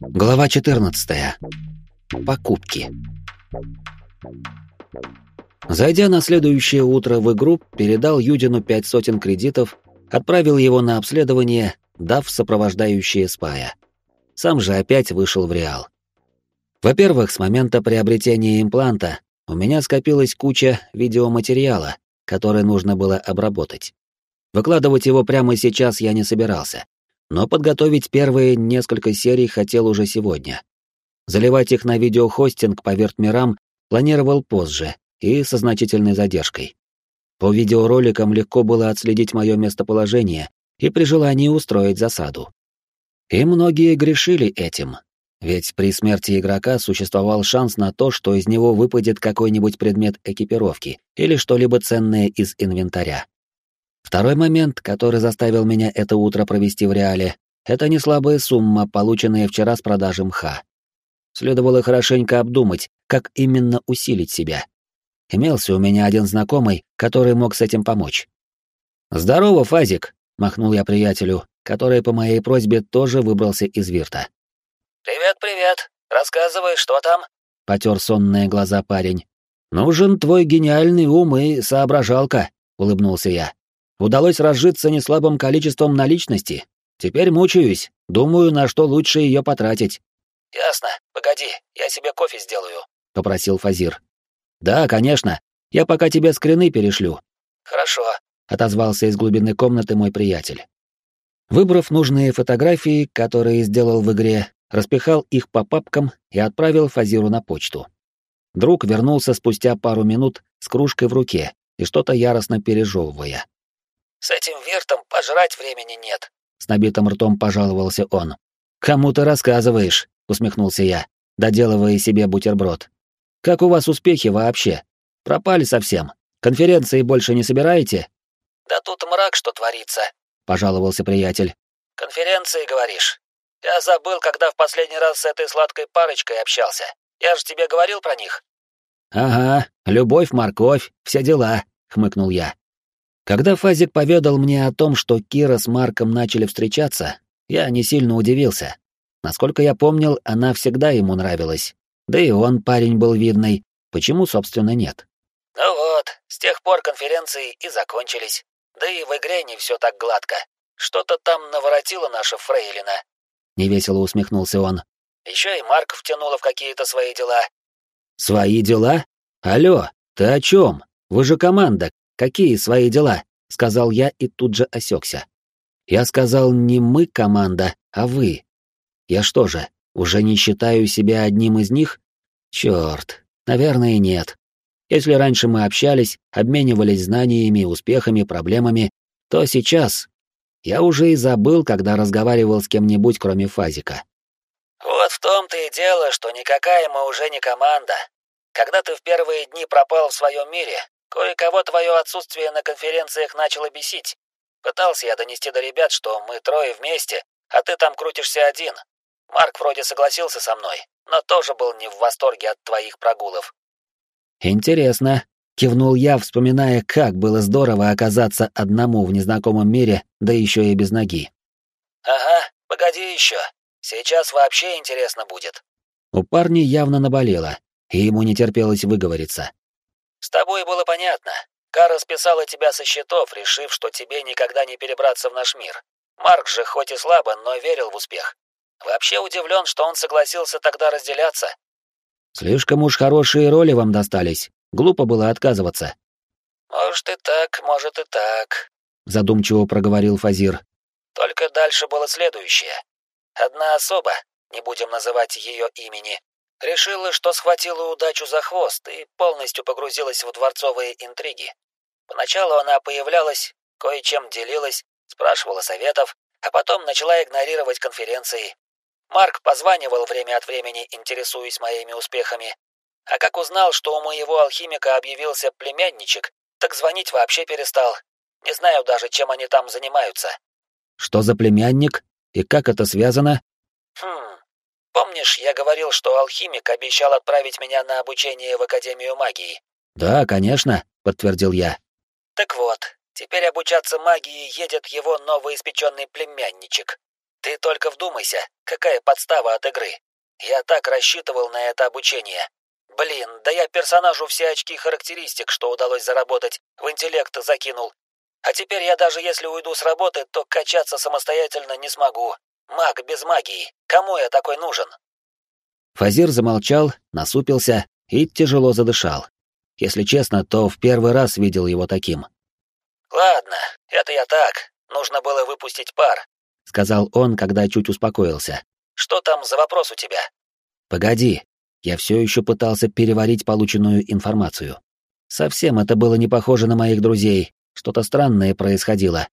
Глава 14. Покупки. Зайдя на следующее утро в игру, передал Юдину пять сотен кредитов, отправил его на обследование, дав сопровождающие спая. Сам же опять вышел в Реал. Во-первых, с момента приобретения импланта у меня скопилась куча видеоматериала, который нужно было обработать. Выкладывать его прямо сейчас я не собирался, но подготовить первые несколько серий хотел уже сегодня. Заливать их на видеохостинг по вертмирам планировал позже и со значительной задержкой. По видеороликам легко было отследить мое местоположение и при желании устроить засаду. И многие грешили этим, ведь при смерти игрока существовал шанс на то, что из него выпадет какой-нибудь предмет экипировки или что-либо ценное из инвентаря. Второй момент, который заставил меня это утро провести в реале, это не слабая сумма, полученная вчера с продажи мха. Следовало хорошенько обдумать, как именно усилить себя. Имелся у меня один знакомый, который мог с этим помочь. «Здорово, Фазик!» — махнул я приятелю, который по моей просьбе тоже выбрался из вирта. «Привет, привет! Рассказывай, что там?» — потер сонные глаза парень. «Нужен твой гениальный ум и соображалка», — улыбнулся я. Удалось разжиться неслабым количеством наличности. Теперь мучаюсь, думаю, на что лучше ее потратить. Ясно. Погоди, я себе кофе сделаю, попросил Фазир. Да, конечно. Я пока тебе скрины перешлю. Хорошо, отозвался из глубины комнаты мой приятель. Выбрав нужные фотографии, которые сделал в игре, распихал их по папкам и отправил Фазиру на почту. Друг вернулся спустя пару минут с кружкой в руке и что-то яростно пережевывая. С этим виртом пожрать времени нет. С набитым ртом пожаловался он. Кому ты рассказываешь? усмехнулся я, доделывая себе бутерброд. Как у вас успехи вообще? Пропали совсем. Конференции больше не собираете? Да тут мрак, что творится, пожаловался приятель. Конференции, говоришь? Я забыл, когда в последний раз с этой сладкой парочкой общался. Я же тебе говорил про них. Ага, любовь, морковь, все дела, хмыкнул я. Когда Фазик поведал мне о том, что Кира с Марком начали встречаться, я не сильно удивился. Насколько я помнил, она всегда ему нравилась. Да и он парень был видный. Почему, собственно, нет? Ну вот, с тех пор конференции и закончились. Да и в игре не все так гладко. Что-то там наворотила наша Фрейлина. Невесело усмехнулся он. Еще и Марк втянула в какие-то свои дела. Свои дела? Алло, ты о чем? Вы же команда, Какие свои дела? сказал я и тут же осекся. Я сказал не мы команда, а вы. Я что же, уже не считаю себя одним из них? Черт, наверное, нет. Если раньше мы общались, обменивались знаниями, успехами, проблемами, то сейчас я уже и забыл, когда разговаривал с кем-нибудь, кроме Фазика. Вот в том-то и дело, что никакая мы уже не команда. Когда ты в первые дни пропал в своем мире, Кое-кого твое отсутствие на конференциях начало бесить. Пытался я донести до ребят, что мы трое вместе, а ты там крутишься один. Марк вроде согласился со мной, но тоже был не в восторге от твоих прогулов. Интересно, кивнул я, вспоминая, как было здорово оказаться одному в незнакомом мире, да еще и без ноги. Ага, погоди еще. Сейчас вообще интересно будет. У парня явно наболело, и ему не терпелось выговориться. С тобой было понятно. Кара списала тебя со счетов, решив, что тебе никогда не перебраться в наш мир. Марк же хоть и слабо, но верил в успех. Вообще удивлен, что он согласился тогда разделяться. Слишком уж хорошие роли вам достались. Глупо было отказываться. Может и так, может и так, задумчиво проговорил Фазир. Только дальше было следующее. Одна особа, не будем называть ее имени, Решила, что схватила удачу за хвост и полностью погрузилась в дворцовые интриги. Поначалу она появлялась, кое-чем делилась, спрашивала советов, а потом начала игнорировать конференции. Марк позванивал время от времени, интересуясь моими успехами. А как узнал, что у моего алхимика объявился племянничек, так звонить вообще перестал. Не знаю даже, чем они там занимаются. Что за племянник? И как это связано? Хм, Помнишь, я говорил, что алхимик обещал отправить меня на обучение в Академию магии? Да, конечно, подтвердил я. Так вот, теперь обучаться магии едет его новоиспеченный племянничек. Ты только вдумайся, какая подстава от игры. Я так рассчитывал на это обучение. Блин, да я персонажу все очки характеристик, что удалось заработать, в интеллект закинул. А теперь я даже если уйду с работы, то качаться самостоятельно не смогу. Маг без магии. Кому я такой нужен? Фазир замолчал, насупился и тяжело задышал. Если честно, то в первый раз видел его таким. Ладно, это я так. Нужно было выпустить пар, сказал он, когда чуть успокоился. Что там за вопрос у тебя? Погоди. Я все еще пытался переварить полученную информацию. Совсем это было не похоже на моих друзей. Что-то странное происходило.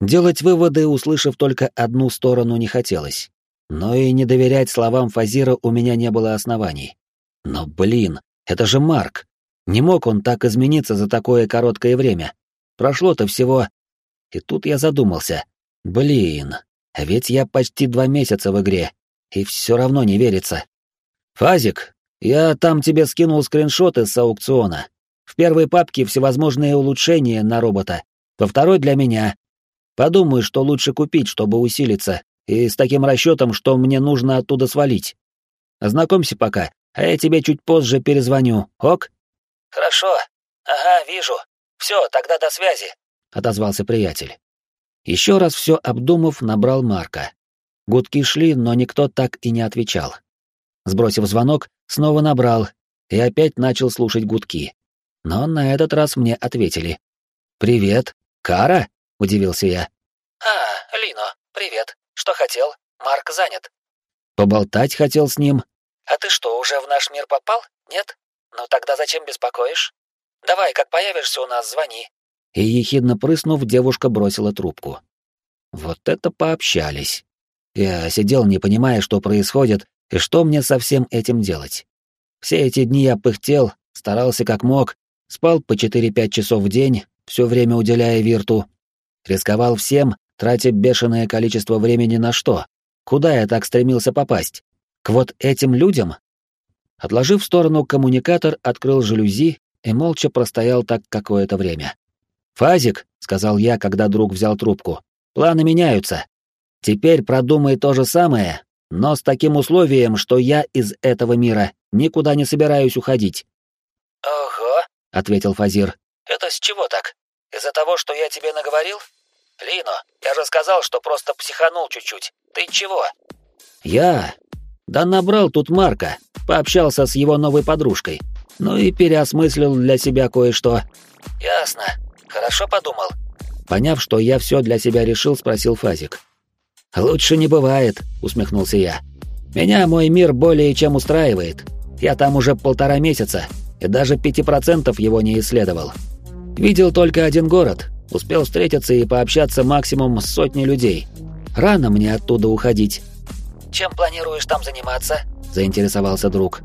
Делать выводы, услышав только одну сторону, не хотелось. Но и не доверять словам Фазира у меня не было оснований. Но, блин, это же Марк. Не мог он так измениться за такое короткое время. Прошло-то всего... И тут я задумался. Блин, ведь я почти два месяца в игре, и все равно не верится. Фазик, я там тебе скинул скриншоты с аукциона. В первой папке всевозможные улучшения на робота, во второй для меня. Подумай, что лучше купить, чтобы усилиться, и с таким расчетом, что мне нужно оттуда свалить. Ознакомься пока, а я тебе чуть позже перезвоню, ок? Хорошо. Ага, вижу. Все, тогда до связи, отозвался приятель. Еще раз все обдумав, набрал Марка. Гудки шли, но никто так и не отвечал. Сбросив звонок, снова набрал и опять начал слушать гудки. Но на этот раз мне ответили. «Привет. Кара?» — удивился я. «А, Лино, привет. Что хотел? Марк занят». «Поболтать хотел с ним». «А ты что, уже в наш мир попал? Нет? Ну тогда зачем беспокоишь? Давай, как появишься у нас, звони и, ехидно прыснув, девушка бросила трубку. Вот это пообщались. Я сидел, не понимая, что происходит и что мне со всем этим делать. Все эти дни я пыхтел, старался как мог, спал по 4-5 часов в день, все время уделяя вирту. Рисковал всем, тратя бешеное количество времени на что? Куда я так стремился попасть? К вот этим людям? Отложив в сторону коммуникатор, открыл жалюзи и молча простоял так какое-то время. «Фазик», — сказал я, когда друг взял трубку, — «планы меняются. Теперь продумай то же самое, но с таким условием, что я из этого мира никуда не собираюсь уходить». «Ого», — ответил Фазир. «Это с чего так? Из-за того, что я тебе наговорил? Лино, я же сказал, что просто психанул чуть-чуть. Ты чего?» «Я? Да набрал тут Марка, пообщался с его новой подружкой, ну и переосмыслил для себя кое-что». «Ясно. Хорошо подумал. Поняв, что я все для себя решил, спросил Фазик. Лучше не бывает, усмехнулся я. Меня мой мир более чем устраивает. Я там уже полтора месяца, и даже пяти процентов его не исследовал. Видел только один город, успел встретиться и пообщаться максимум с сотней людей. Рано мне оттуда уходить. Чем планируешь там заниматься? заинтересовался друг.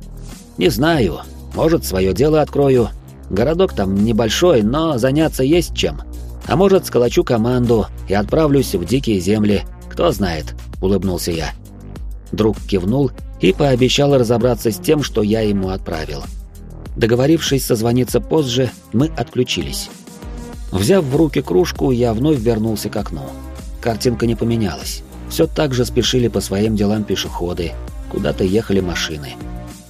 Не знаю. Может, свое дело открою, Городок там небольшой, но заняться есть чем. А может, сколочу команду и отправлюсь в дикие земли, кто знает, улыбнулся я. Друг кивнул и пообещал разобраться с тем, что я ему отправил. Договорившись созвониться позже, мы отключились. Взяв в руки кружку, я вновь вернулся к окну. Картинка не поменялась. Все так же спешили по своим делам пешеходы, куда-то ехали машины.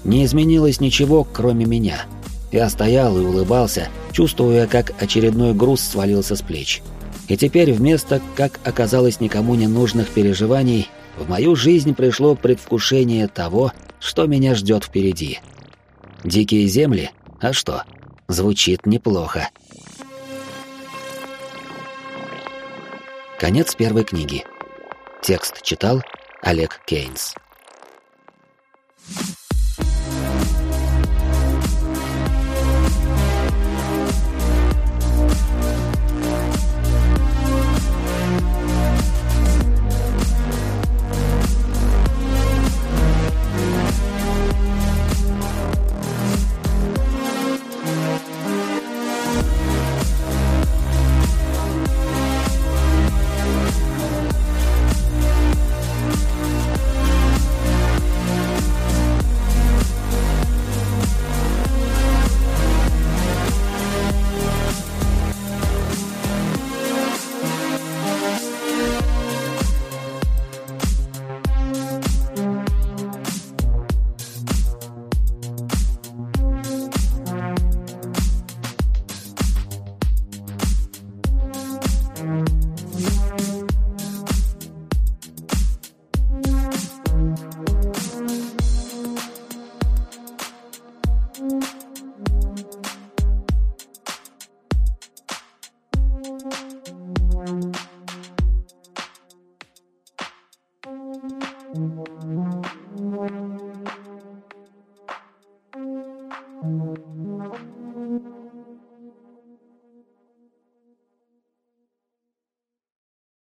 Не изменилось ничего, кроме меня — я стоял и улыбался, чувствуя, как очередной груз свалился с плеч. И теперь вместо, как оказалось, никому не нужных переживаний, в мою жизнь пришло предвкушение того, что меня ждет впереди. Дикие земли? А что? Звучит неплохо. Конец первой книги. Текст читал Олег Кейнс.